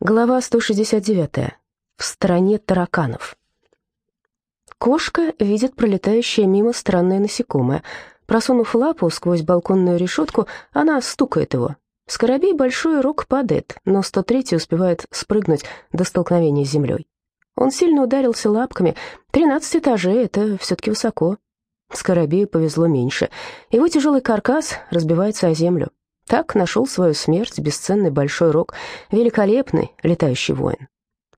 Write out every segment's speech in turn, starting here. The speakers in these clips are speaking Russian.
Глава 169. В стране тараканов. Кошка видит пролетающее мимо странное насекомое. Просунув лапу сквозь балконную решетку, она стукает его. Скоробей большой рог падает, но 103 успевает спрыгнуть до столкновения с землей. Он сильно ударился лапками. 13 этажей — это все-таки высоко. Скоробею повезло меньше. Его тяжелый каркас разбивается о землю. Так нашел свою смерть бесценный большой рог, великолепный летающий воин.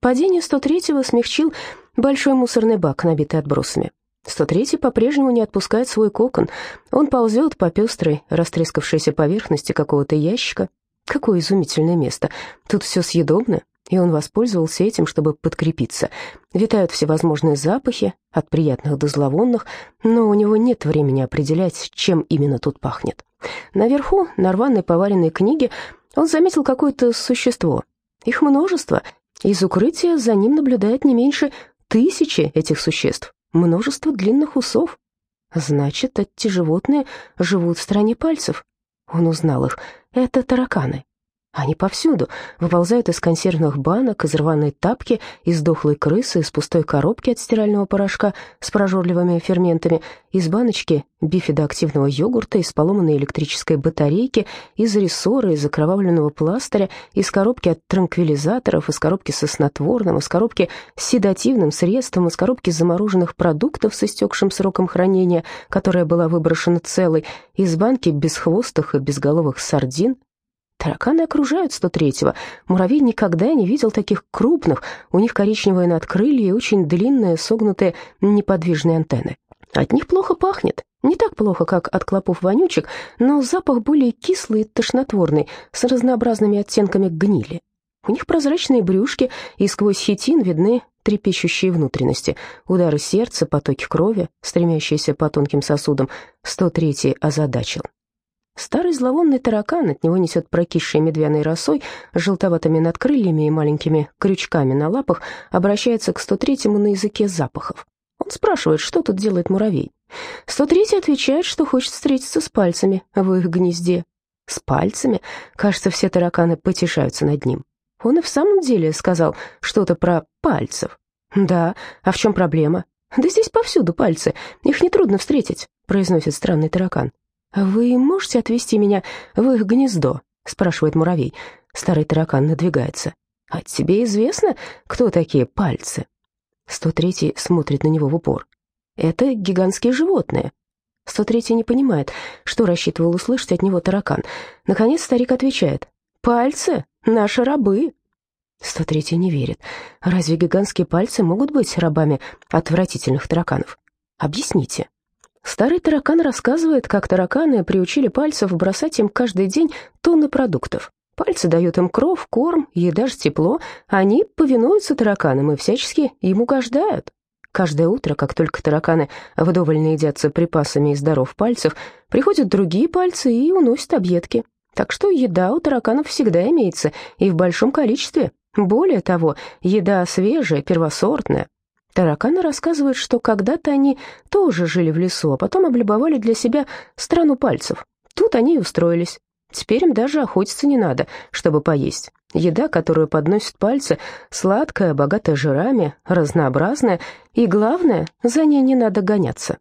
Падение 103-го смягчил большой мусорный бак, набитый отбросами. 103-й по-прежнему не отпускает свой кокон. Он ползет по пестрой, растрескавшейся поверхности какого-то ящика. Какое изумительное место. Тут все съедобно, и он воспользовался этим, чтобы подкрепиться. Витают всевозможные запахи, от приятных до зловонных, но у него нет времени определять, чем именно тут пахнет. Наверху, на рваной поваренной книге, он заметил какое-то существо. Их множество. Из укрытия за ним наблюдает не меньше тысячи этих существ. Множество длинных усов. Значит, эти животные живут в стране пальцев. Он узнал их. Это тараканы. Они повсюду, выползают из консервных банок, из рваной тапки, из дохлой крысы, из пустой коробки от стирального порошка с прожорливыми ферментами, из баночки бифидоактивного йогурта, из поломанной электрической батарейки, из рессора, из окровавленного пластыря, из коробки от транквилизаторов, из коробки со снотворным, из коробки с седативным средством, из коробки замороженных продуктов с истекшим сроком хранения, которая была выброшена целой, из банки бесхвостых и безголовых сардин, Тараканы окружают 103-го. Муравей никогда не видел таких крупных. У них коричневые надкрылья и очень длинные, согнутые, неподвижные антенны. От них плохо пахнет. Не так плохо, как от клопов-вонючек, но запах более кислый и тошнотворный, с разнообразными оттенками гнили. У них прозрачные брюшки, и сквозь хитин видны трепещущие внутренности, удары сердца, потоки крови, стремящиеся по тонким сосудам. 103-й озадачил. Старый зловонный таракан, от него несет прокисшей медвяной росой, желтоватыми надкрыльями и маленькими крючками на лапах, обращается к 103-му на языке запахов. Он спрашивает, что тут делает муравей. 103-й отвечает, что хочет встретиться с пальцами в их гнезде. С пальцами? Кажется, все тараканы потешаются над ним. Он и в самом деле сказал что-то про пальцев. Да, а в чем проблема? Да здесь повсюду пальцы, их нетрудно встретить, произносит странный таракан. «Вы можете отвезти меня в их гнездо?» — спрашивает муравей. Старый таракан надвигается. «А тебе известно, кто такие пальцы?» 103-й смотрит на него в упор. «Это гигантские животные». 103-й не понимает, что рассчитывал услышать от него таракан. Наконец старик отвечает. «Пальцы — наши рабы». 103-й не верит. Разве гигантские пальцы могут быть рабами отвратительных тараканов? Объясните. Старый таракан рассказывает, как тараканы приучили пальцев бросать им каждый день тонны продуктов. Пальцы дают им кров, корм, ей даже тепло. Они повинуются тараканам и всячески им угождают. Каждое утро, как только тараканы вдоволь наедятся припасами из даров пальцев, приходят другие пальцы и уносят объедки. Так что еда у тараканов всегда имеется, и в большом количестве. Более того, еда свежая, первосортная. Тараканы рассказывают, что когда-то они тоже жили в лесу, а потом облюбовали для себя страну пальцев. Тут они и устроились. Теперь им даже охотиться не надо, чтобы поесть. Еда, которую подносят пальцы, сладкая, богатая жирами, разнообразная, и, главное, за ней не надо гоняться.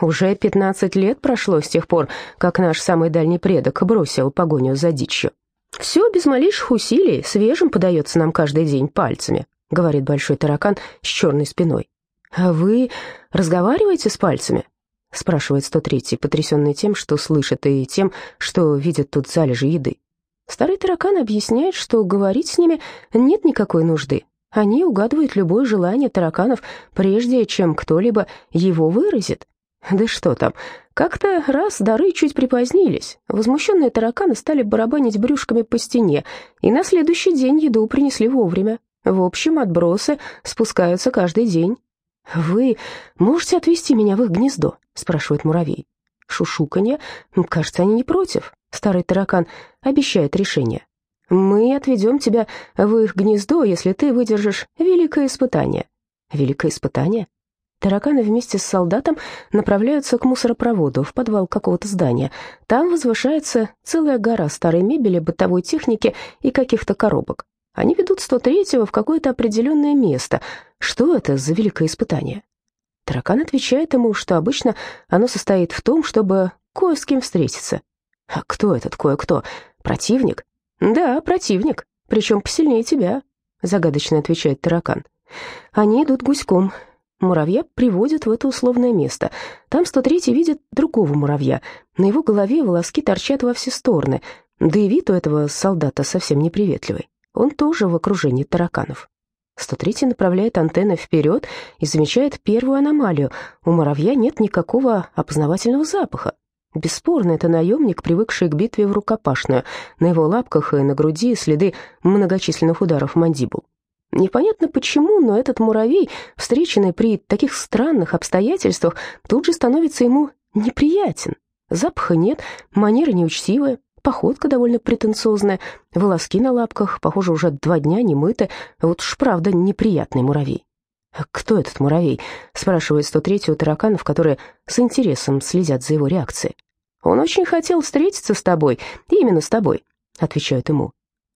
Уже 15 лет прошло с тех пор, как наш самый дальний предок бросил погоню за дичью. Все без малейших усилий, свежим подается нам каждый день пальцами. — говорит большой таракан с черной спиной. «А вы разговариваете с пальцами?» — спрашивает 103-й, потрясенный тем, что слышит, и тем, что видит тут залежи еды. Старый таракан объясняет, что говорить с ними нет никакой нужды. Они угадывают любое желание тараканов, прежде чем кто-либо его выразит. Да что там, как-то раз дары чуть припозднились. Возмущенные тараканы стали барабанить брюшками по стене, и на следующий день еду принесли вовремя. В общем, отбросы спускаются каждый день. «Вы можете отвезти меня в их гнездо?» — спрашивает муравей. Шушуканье. Кажется, они не против. Старый таракан обещает решение. «Мы отведем тебя в их гнездо, если ты выдержишь великое испытание». «Великое испытание?» Тараканы вместе с солдатом направляются к мусоропроводу в подвал какого-то здания. Там возвышается целая гора старой мебели, бытовой техники и каких-то коробок. Они ведут 103-го в какое-то определенное место. Что это за великое испытание? Таракан отвечает ему, что обычно оно состоит в том, чтобы кое с кем встретиться. А кто этот кое-кто? Противник? Да, противник, причем посильнее тебя, загадочно отвечает таракан. Они идут гуськом. Муравья приводят в это условное место. Там 103-й видит другого муравья. На его голове волоски торчат во все стороны. Да и вид у этого солдата совсем неприветливый. Он тоже в окружении тараканов. 103 направляет антенны вперед и замечает первую аномалию. У муравья нет никакого опознавательного запаха. Бесспорно, это наемник, привыкший к битве в рукопашную. На его лапках и на груди следы многочисленных ударов мандибул. Непонятно почему, но этот муравей, встреченный при таких странных обстоятельствах, тут же становится ему неприятен. Запаха нет, манеры неучтивые, походка довольно претенциозная, волоски на лапках, похоже, уже два дня не мыты, вот уж правда неприятный муравей. «А кто этот муравей?» — спрашивает 103-й тараканов, которые с интересом следят за его реакцией. «Он очень хотел встретиться с тобой, именно с тобой», — отвечают ему.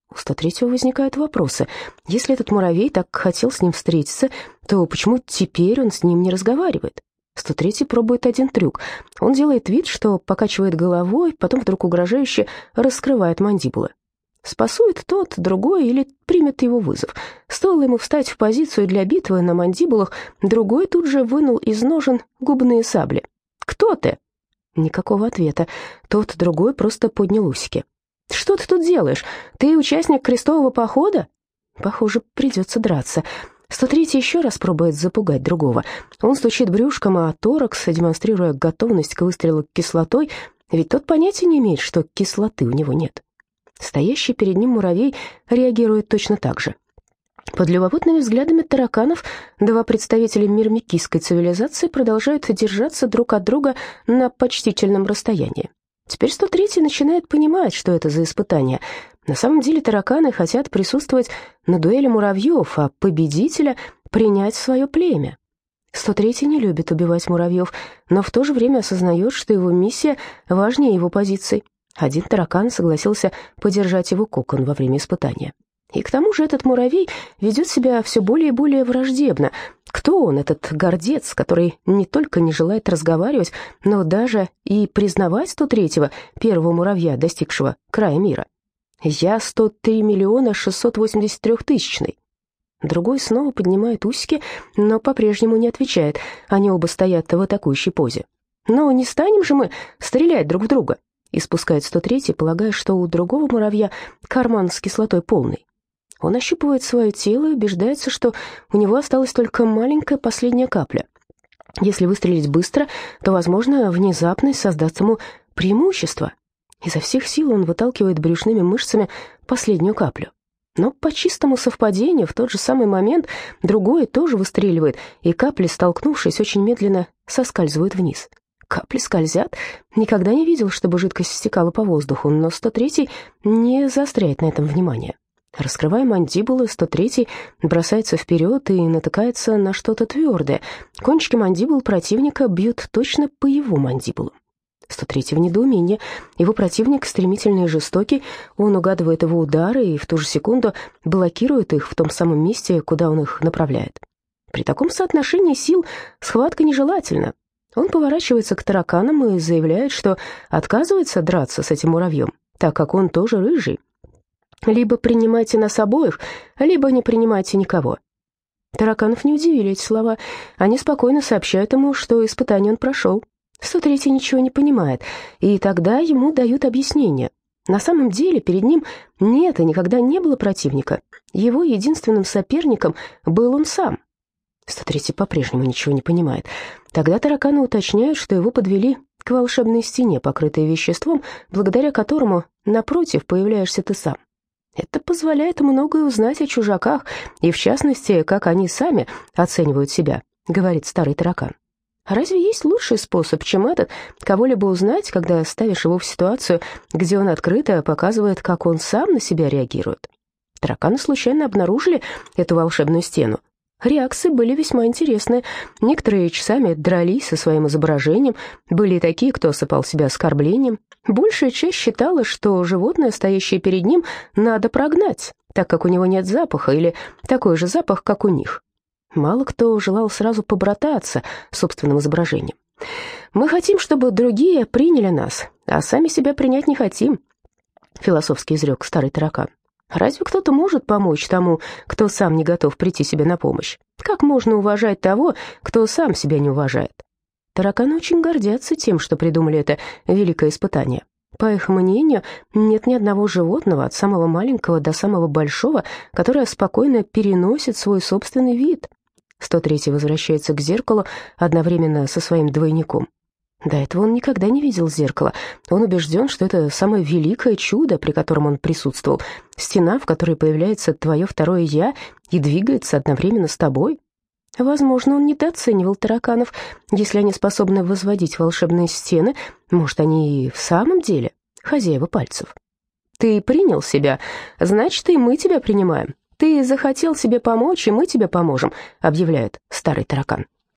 У 103-го возникают вопросы. Если этот муравей так хотел с ним встретиться, то почему теперь он с ним не разговаривает? 103-й пробует один трюк. Он делает вид, что покачивает головой, потом вдруг угрожающе раскрывает мандибулы. Спасует тот, другой или примет его вызов. Стоило ему встать в позицию для битвы на мандибулах, другой тут же вынул из ножен губные сабли. «Кто ты?» Никакого ответа. Тот, другой просто поднял усики. «Что ты тут делаешь? Ты участник крестового похода?» «Похоже, придется драться. 103 еще раз пробует запугать другого. Он стучит брюшком, а торакс, демонстрируя готовность к выстрелу кислотой, ведь тот понятия не имеет, что кислоты у него нет. Стоящий перед ним муравей реагирует точно так же. Под любопытными взглядами тараканов два представителя мирмикийской цивилизации продолжают держаться друг от друга на почтительном расстоянии. Теперь 103 начинает понимать, что это за испытание. На самом деле тараканы хотят присутствовать на дуэли муравьев, а победителя принять в свое племя. 103 не любит убивать муравьев, но в то же время осознает, что его миссия важнее его позиций. Один таракан согласился подержать его кокон во время испытания. И к тому же этот муравей ведет себя все более и более враждебно. Кто он, этот гордец, который не только не желает разговаривать, но даже и признавать 103-го, первого муравья, достигшего края мира? Я 103 миллиона 683 тысячный. Другой снова поднимает усики, но по-прежнему не отвечает. Они оба стоят в атакующей позе. Но не станем же мы стрелять друг в друга. Испускает 103, полагая, что у другого муравья карман с кислотой полный. Он ощупывает свое тело и убеждается, что у него осталась только маленькая последняя капля. Если выстрелить быстро, то, возможно, внезапно создаст ему преимущество. Изо всех сил он выталкивает брюшными мышцами последнюю каплю. Но по чистому совпадению в тот же самый момент другое тоже выстреливает, и капли, столкнувшись, очень медленно соскальзывают вниз. Капли скользят. Никогда не видел, чтобы жидкость стекала по воздуху, но 103-й не заостряет на этом внимание. Раскрывая мандибулы, 103-й бросается вперед и натыкается на что-то твердое. Кончики мандибул противника бьют точно по его мандибулам. 103 в недоумении. Его противник стремительный и жестокий, он угадывает его удары и в ту же секунду блокирует их в том самом месте, куда он их направляет. При таком соотношении сил схватка нежелательна. Он поворачивается к тараканам и заявляет, что отказывается драться с этим муравьем, так как он тоже рыжий. Либо принимайте нас обоих, либо не принимайте никого. Тараканов не удивили эти слова. Они спокойно сообщают ему, что испытание он прошел. 103 ничего не понимает, и тогда ему дают объяснение. На самом деле перед ним нет и никогда не было противника. Его единственным соперником был он сам. 103 по-прежнему ничего не понимает. Тогда тараканы уточняют, что его подвели к волшебной стене, покрытой веществом, благодаря которому напротив появляешься ты сам. Это позволяет многое узнать о чужаках, и в частности, как они сами оценивают себя, говорит старый таракан. Разве есть лучший способ, чем этот, кого-либо узнать, когда ставишь его в ситуацию, где он открыто показывает, как он сам на себя реагирует? Тараканы случайно обнаружили эту волшебную стену. Реакции были весьма интересные. Некоторые часами дрались со своим изображением, были и такие, кто осыпал себя оскорблением. Большая часть считала, что животное, стоящее перед ним, надо прогнать, так как у него нет запаха или такой же запах, как у них. Мало кто желал сразу побрататься собственным изображением. «Мы хотим, чтобы другие приняли нас, а сами себя принять не хотим», — философски изрек старый таракан. «Разве кто-то может помочь тому, кто сам не готов прийти себе на помощь? Как можно уважать того, кто сам себя не уважает?» Тараканы очень гордятся тем, что придумали это великое испытание. По их мнению, нет ни одного животного, от самого маленького до самого большого, которое спокойно переносит свой собственный вид. 103 возвращается к зеркалу одновременно со своим двойником. До этого он никогда не видел зеркала. Он убежден, что это самое великое чудо, при котором он присутствовал. Стена, в которой появляется твое второе «я» и двигается одновременно с тобой. Возможно, он недооценивал тараканов. Если они способны возводить волшебные стены, может, они и в самом деле хозяева пальцев. Ты принял себя, значит, и мы тебя принимаем. Ты захотел себе помочь, и мы тебе поможем, объявляет старый таракан.